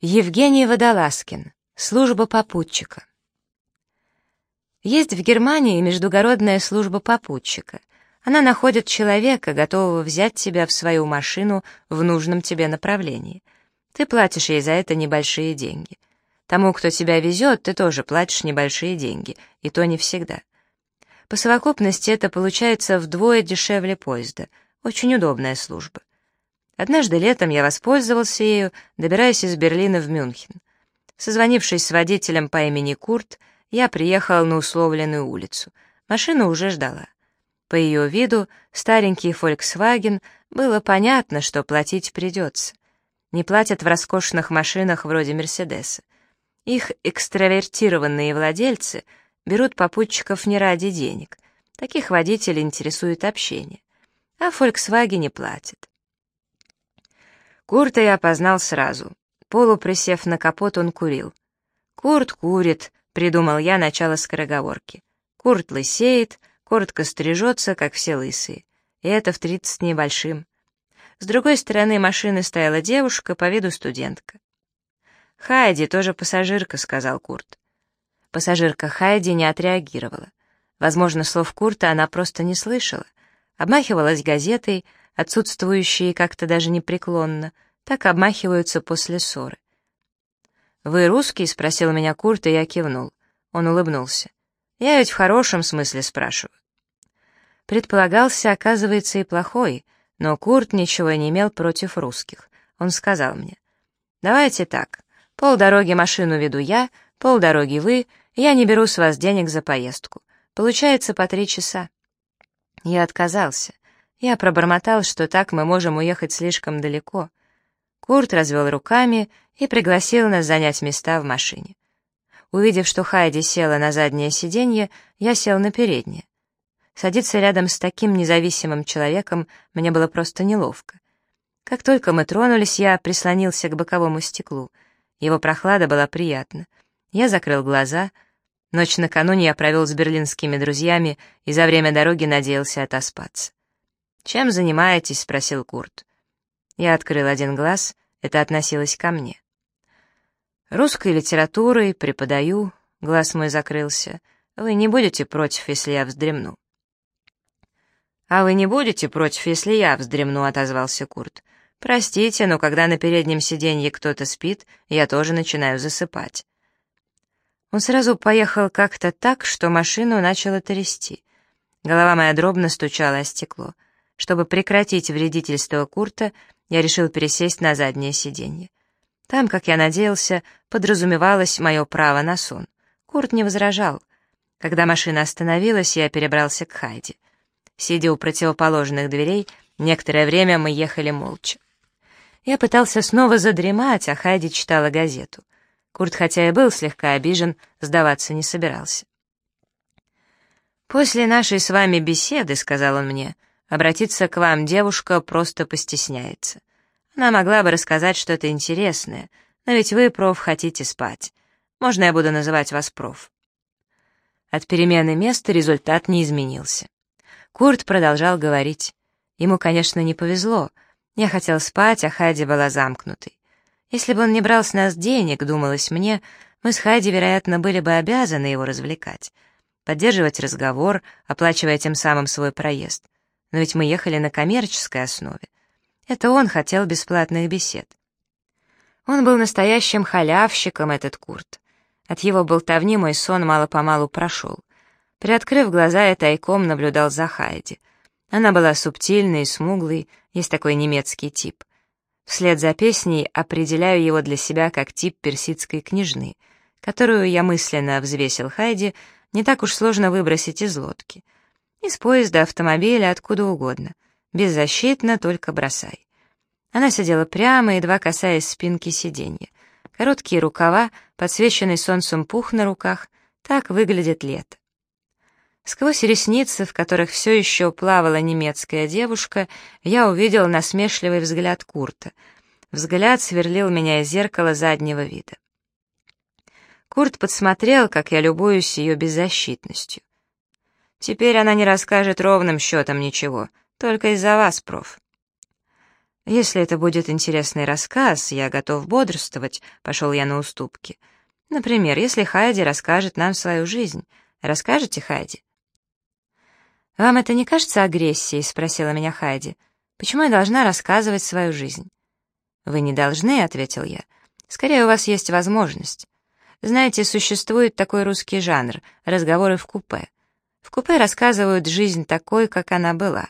Евгений Водолазкин. Служба попутчика. Есть в Германии междугородная служба попутчика. Она находит человека, готового взять тебя в свою машину в нужном тебе направлении. Ты платишь ей за это небольшие деньги. Тому, кто тебя везет, ты тоже платишь небольшие деньги, и то не всегда. По совокупности это получается вдвое дешевле поезда. Очень удобная служба. Однажды летом я воспользовался ею, добираясь из Берлина в Мюнхен. Созвонившись с водителем по имени Курт, я приехал на условленную улицу. Машина уже ждала. По ее виду, старенький Volkswagen, было понятно, что платить придется. Не платят в роскошных машинах вроде Мерседеса. Их экстравертированные владельцы берут попутчиков не ради денег. Таких водителей интересует общение. А Volkswagen платит. Курта я опознал сразу. Полуприсев на капот, он курил. «Курт курит», — придумал я начало скороговорки. «Курт лысеет, коротко стрижется, как все лысые. И это в тридцать небольшим». С другой стороны машины стояла девушка, по виду студентка. «Хайди, тоже пассажирка», — сказал Курт. Пассажирка Хайди не отреагировала. Возможно, слов Курта она просто не слышала. Обмахивалась газетой, отсутствующие как-то даже непреклонно, так обмахиваются после ссоры. «Вы русский?» — спросил меня Курт, и я кивнул. Он улыбнулся. «Я ведь в хорошем смысле спрашиваю». Предполагался, оказывается, и плохой, но Курт ничего не имел против русских. Он сказал мне, «Давайте так, полдороги машину веду я, полдороги вы, я не беру с вас денег за поездку. Получается по три часа». Я отказался. Я пробормотал, что так мы можем уехать слишком далеко. Курт развел руками и пригласил нас занять места в машине. Увидев, что Хайди села на заднее сиденье, я сел на переднее. Садиться рядом с таким независимым человеком мне было просто неловко. Как только мы тронулись, я прислонился к боковому стеклу. Его прохлада была приятна. Я закрыл глаза. Ночь накануне я провел с берлинскими друзьями и за время дороги надеялся отоспаться. «Чем занимаетесь?» — спросил Курт. Я открыл один глаз, это относилось ко мне. «Русской литературой преподаю», — глаз мой закрылся. «Вы не будете против, если я вздремну?» «А вы не будете против, если я вздремну?» — отозвался Курт. «Простите, но когда на переднем сиденье кто-то спит, я тоже начинаю засыпать». Он сразу поехал как-то так, что машину начало трясти. Голова моя дробно стучала о стекло. Чтобы прекратить вредительство Курта, я решил пересесть на заднее сиденье. Там, как я надеялся, подразумевалось мое право на сон. Курт не возражал. Когда машина остановилась, я перебрался к Хайди. Сидя у противоположных дверей, некоторое время мы ехали молча. Я пытался снова задремать, а Хайди читала газету. Курт, хотя и был слегка обижен, сдаваться не собирался. «После нашей с вами беседы, — сказал он мне, — Обратиться к вам девушка просто постесняется. Она могла бы рассказать что-то интересное, но ведь вы, проф, хотите спать. Можно я буду называть вас проф?» От перемены места результат не изменился. Курт продолжал говорить. Ему, конечно, не повезло. Я хотел спать, а Хайди была замкнутой. Если бы он не брал с нас денег, думалось мне, мы с Хайди, вероятно, были бы обязаны его развлекать, поддерживать разговор, оплачивая тем самым свой проезд но ведь мы ехали на коммерческой основе. Это он хотел бесплатных бесед. Он был настоящим халявщиком, этот Курт. От его болтовни мой сон мало-помалу прошел. Приоткрыв глаза, я тайком наблюдал за Хайди. Она была субтильной и смуглой, есть такой немецкий тип. Вслед за песней определяю его для себя как тип персидской княжны, которую я мысленно взвесил Хайди, не так уж сложно выбросить из лодки — из поезда, автомобиля, откуда угодно. Беззащитно, только бросай. Она сидела прямо, едва касаясь спинки сиденья. Короткие рукава, подсвеченный солнцем пух на руках. Так выглядит лето. Сквозь ресницы, в которых все еще плавала немецкая девушка, я увидел насмешливый взгляд Курта. Взгляд сверлил меня из зеркала заднего вида. Курт подсмотрел, как я любуюсь ее беззащитностью. Теперь она не расскажет ровным счетом ничего, только из-за вас, проф. «Если это будет интересный рассказ, я готов бодрствовать», — пошел я на уступки. «Например, если Хайди расскажет нам свою жизнь. Расскажете, Хайди?» «Вам это не кажется агрессией?» — спросила меня Хайди. «Почему я должна рассказывать свою жизнь?» «Вы не должны», — ответил я. «Скорее, у вас есть возможность. Знаете, существует такой русский жанр — разговоры в купе. В купе рассказывают жизнь такой, как она была.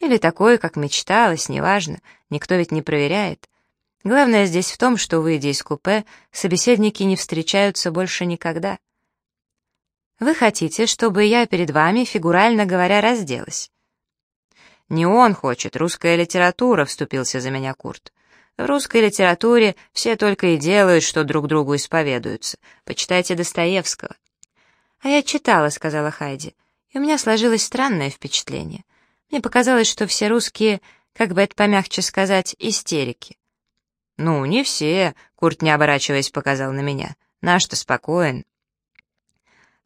Или такой, как мечталось, неважно, никто ведь не проверяет. Главное здесь в том, что, выйдя из купе, собеседники не встречаются больше никогда. Вы хотите, чтобы я перед вами, фигурально говоря, разделась?» «Не он хочет, русская литература», — вступился за меня Курт. «В русской литературе все только и делают, что друг другу исповедуются. Почитайте Достоевского». «А я читала», — сказала Хайди, — «и у меня сложилось странное впечатление. Мне показалось, что все русские, как бы это помягче сказать, истерики». «Ну, не все», — Курт, не оборачиваясь, показал на меня. «Наш-то спокоен».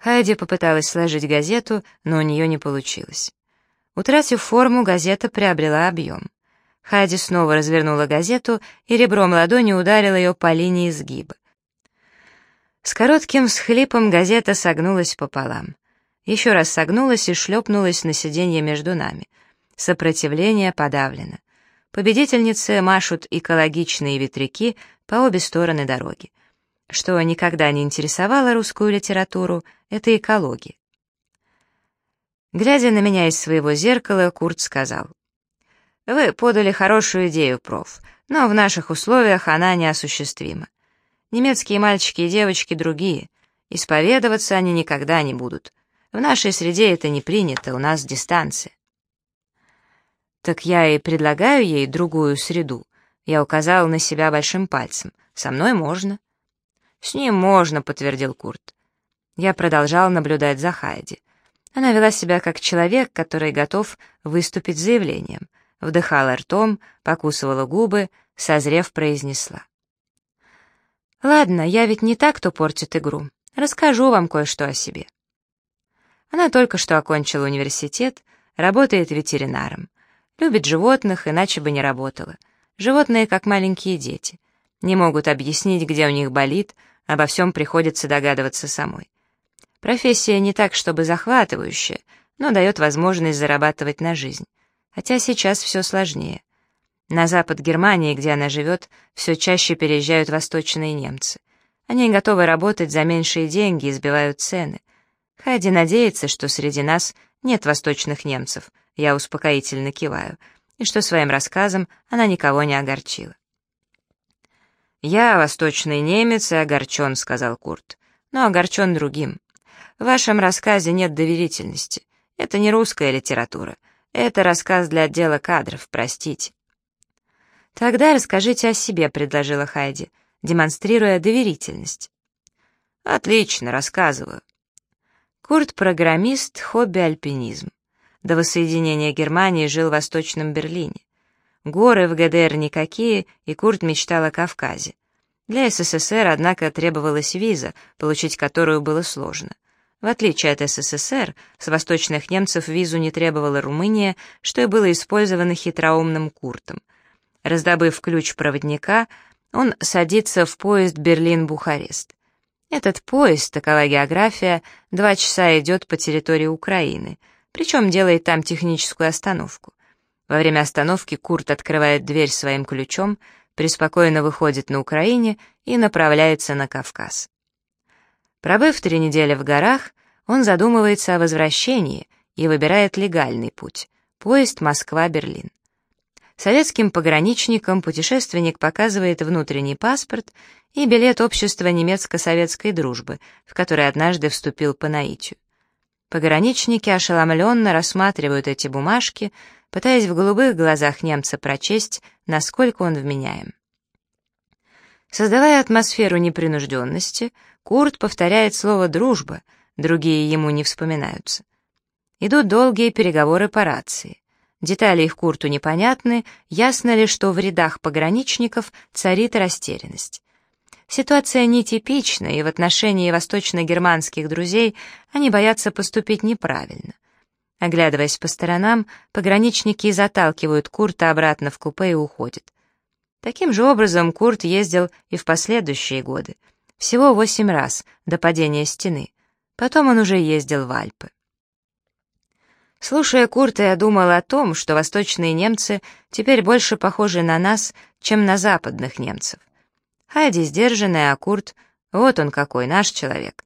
Хайди попыталась сложить газету, но у нее не получилось. Утратив форму, газета приобрела объем. Хайди снова развернула газету и ребром ладони ударила ее по линии сгиба. С коротким всхлипом газета согнулась пополам. Еще раз согнулась и шлепнулась на сиденье между нами. Сопротивление подавлено. Победительницы машут экологичные ветряки по обе стороны дороги. Что никогда не интересовало русскую литературу, это экология. Глядя на меня из своего зеркала, Курт сказал, «Вы подали хорошую идею, проф, но в наших условиях она неосуществима. Немецкие мальчики и девочки другие, исповедоваться они никогда не будут. В нашей среде это не принято, у нас дистанция». «Так я и предлагаю ей другую среду», я указал на себя большим пальцем. «Со мной можно». «С ним можно», — подтвердил Курт. Я продолжал наблюдать за Хайди. Она вела себя как человек, который готов выступить с заявлением. Вдыхала ртом, покусывала губы, созрев, произнесла. «Ладно, я ведь не так, кто портит игру. Расскажу вам кое-что о себе». Она только что окончила университет, работает ветеринаром. Любит животных, иначе бы не работала. Животные как маленькие дети. Не могут объяснить, где у них болит, Обо всем приходится догадываться самой. Профессия не так, чтобы захватывающая, но дает возможность зарабатывать на жизнь. Хотя сейчас все сложнее. На запад Германии, где она живет, все чаще переезжают восточные немцы. Они готовы работать за меньшие деньги и сбивают цены. Хайди надеется, что среди нас нет восточных немцев, я успокоительно киваю, и что своим рассказом она никого не огорчила. «Я восточный немец и огорчен», — сказал Курт. «Но огорчен другим. В вашем рассказе нет доверительности. Это не русская литература. Это рассказ для отдела кадров, простите». «Тогда расскажите о себе», — предложила Хайди, демонстрируя доверительность. «Отлично, рассказываю». Курт — программист, хобби — альпинизм. До воссоединения Германии жил в Восточном Берлине. Горы в ГДР никакие, и Курт мечтал о Кавказе. Для СССР, однако, требовалась виза, получить которую было сложно. В отличие от СССР, с восточных немцев визу не требовала Румыния, что и было использовано хитроумным Куртом. Раздобыв ключ проводника, он садится в поезд Берлин-Бухарест. Этот поезд, такова география, два часа идет по территории Украины, причем делает там техническую остановку. Во время остановки Курт открывает дверь своим ключом, преспокойно выходит на Украине и направляется на Кавказ. Пробыв три недели в горах, он задумывается о возвращении и выбирает легальный путь — поезд Москва-Берлин. Советским пограничникам путешественник показывает внутренний паспорт и билет общества немецко-советской дружбы, в который однажды вступил по наитию. Пограничники ошеломленно рассматривают эти бумажки, пытаясь в голубых глазах немца прочесть, насколько он вменяем. Создавая атмосферу непринужденности, Курт повторяет слово «дружба», другие ему не вспоминаются. Идут долгие переговоры по рации. Детали их Курту непонятны, ясно ли, что в рядах пограничников царит растерянность. Ситуация нетипична, и в отношении восточно-германских друзей они боятся поступить неправильно. Оглядываясь по сторонам, пограничники заталкивают Курта обратно в купе и уходят. Таким же образом Курт ездил и в последующие годы. Всего восемь раз, до падения стены. Потом он уже ездил в Альпы. Слушая Курта, я думал о том, что восточные немцы теперь больше похожи на нас, чем на западных немцев. Хайди сдержанная, а Курт, вот он какой, наш человек.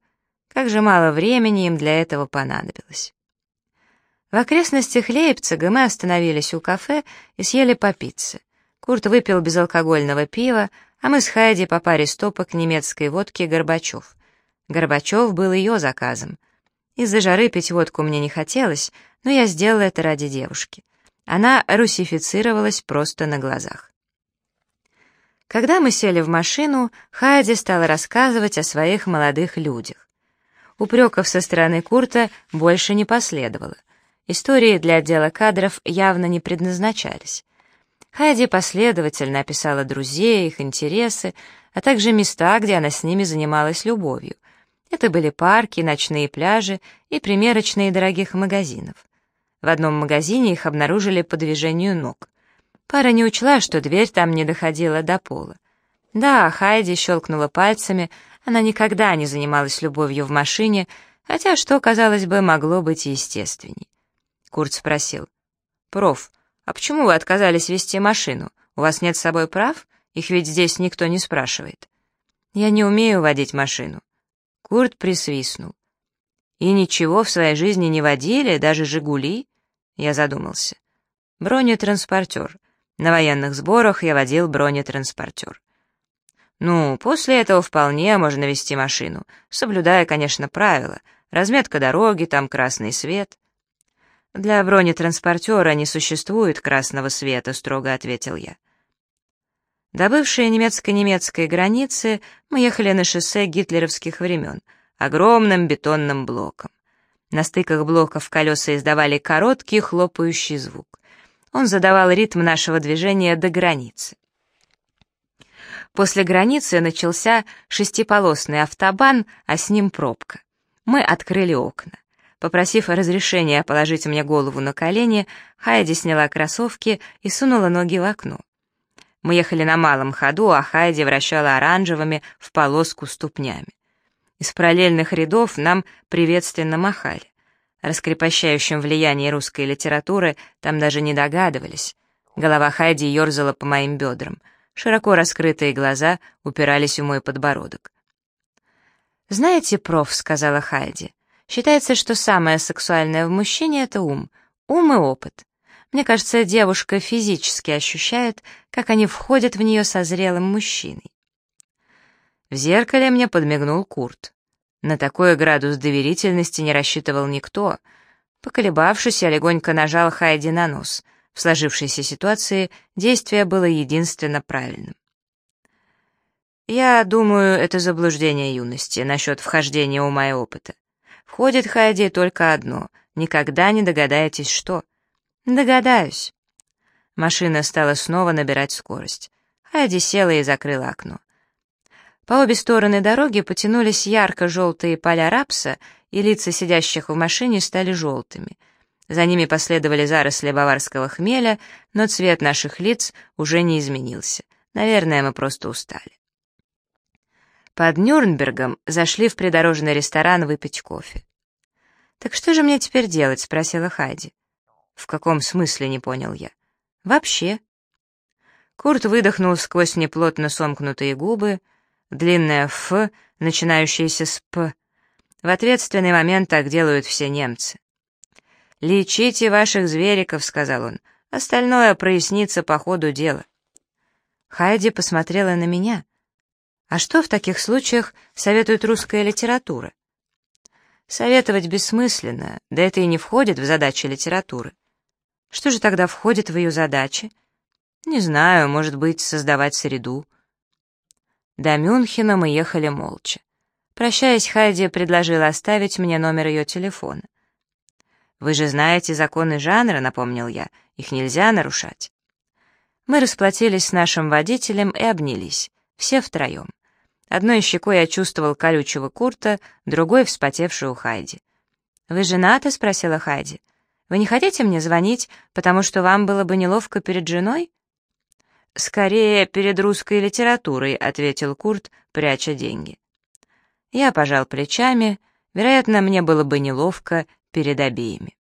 Как же мало времени им для этого понадобилось. В окрестностях Лейпцига мы остановились у кафе и съели по пицце. Курт выпил безалкогольного пива, а мы с Хайди по паре стопок немецкой водки Горбачев. Горбачев был ее заказом. Из-за жары пить водку мне не хотелось, но я сделала это ради девушки. Она русифицировалась просто на глазах. Когда мы сели в машину, Хайди стала рассказывать о своих молодых людях. Упреков со стороны Курта больше не последовало. Истории для отдела кадров явно не предназначались. Хайди последовательно описала друзей, их интересы, а также места, где она с ними занималась любовью. Это были парки, ночные пляжи и примерочные дорогих магазинов. В одном магазине их обнаружили по движению ног. Пара не учла, что дверь там не доходила до пола. Да, Хайди щелкнула пальцами, она никогда не занималась любовью в машине, хотя, что, казалось бы, могло быть естественней. Курт спросил. «Проф, а почему вы отказались вести машину? У вас нет с собой прав? Их ведь здесь никто не спрашивает». «Я не умею водить машину». Курт присвистнул. «И ничего в своей жизни не водили, даже «Жигули»?» Я задумался. «Бронетранспортер. На военных сборах я водил бронетранспортер». «Ну, после этого вполне можно вести машину, соблюдая, конечно, правила. Разметка дороги, там красный свет». «Для бронетранспортера не существует красного света», — строго ответил я. До бывшей немецко-немецкой границы мы ехали на шоссе гитлеровских времен, огромным бетонным блоком. На стыках блоков колеса издавали короткий хлопающий звук. Он задавал ритм нашего движения до границы. После границы начался шестиполосный автобан, а с ним пробка. Мы открыли окна. Попросив разрешения положить мне голову на колени, Хайди сняла кроссовки и сунула ноги в окно. Мы ехали на малом ходу, а Хайди вращала оранжевыми в полоску ступнями. Из параллельных рядов нам приветственно махали. О раскрепощающем влиянии русской литературы там даже не догадывались. Голова Хайди ерзала по моим бедрам. Широко раскрытые глаза упирались в мой подбородок. «Знаете, проф», — сказала Хайди, Считается, что самое сексуальное в мужчине — это ум, ум и опыт. Мне кажется, девушка физически ощущает, как они входят в нее со зрелым мужчиной. В зеркале мне подмигнул Курт. На такой градус доверительности не рассчитывал никто. Поколебавшись, я легонько нажал Хайди на нос. В сложившейся ситуации действие было единственно правильным. Я думаю, это заблуждение юности насчет вхождения ума и опыта. Входит Хайди только одно. Никогда не догадаетесь, что. Догадаюсь. Машина стала снова набирать скорость. Хайди села и закрыла окно. По обе стороны дороги потянулись ярко-желтые поля рапса, и лица сидящих в машине стали желтыми. За ними последовали заросли баварского хмеля, но цвет наших лиц уже не изменился. Наверное, мы просто устали. Под Нюрнбергом зашли в придорожный ресторан выпить кофе. «Так что же мне теперь делать?» — спросила Хайди. «В каком смысле?» — не понял я. «Вообще». Курт выдохнул сквозь неплотно сомкнутые губы, длинное «ф», начинающееся с «п». В ответственный момент так делают все немцы. «Лечите ваших звериков», — сказал он. «Остальное прояснится по ходу дела». Хайди посмотрела на меня — а что в таких случаях советует русская литература? Советовать бессмысленно, да это и не входит в задачи литературы. Что же тогда входит в ее задачи? Не знаю, может быть, создавать среду. До Мюнхена мы ехали молча. Прощаясь, Хайди предложила оставить мне номер ее телефона. «Вы же знаете законы жанра», — напомнил я, — «их нельзя нарушать». Мы расплатились с нашим водителем и обнялись, все втроем. Одной щекой я чувствовал колючего Курта, другой — вспотевшую Хайди. «Вы женаты?» — спросила Хайди. Вы не хотите мне звонить, потому что вам было бы неловко перед женой?» «Скорее, перед русской литературой», — ответил Курт, пряча деньги. Я пожал плечами, вероятно, мне было бы неловко перед обеими.